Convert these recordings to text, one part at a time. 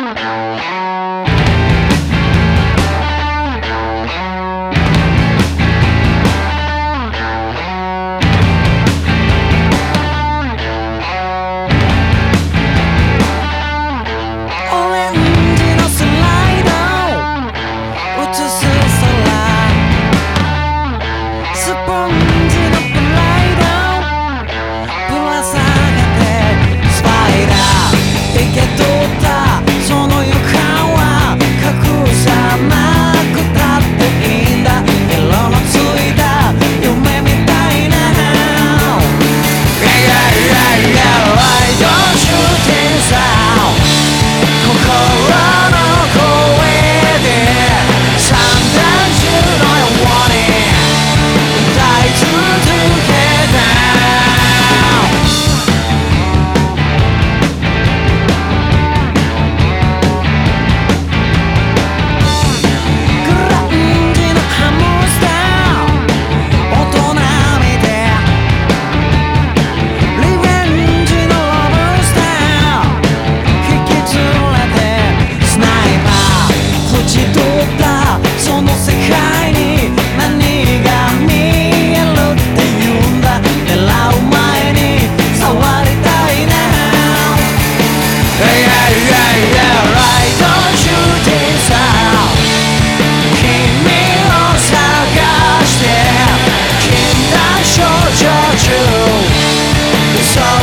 Música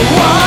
want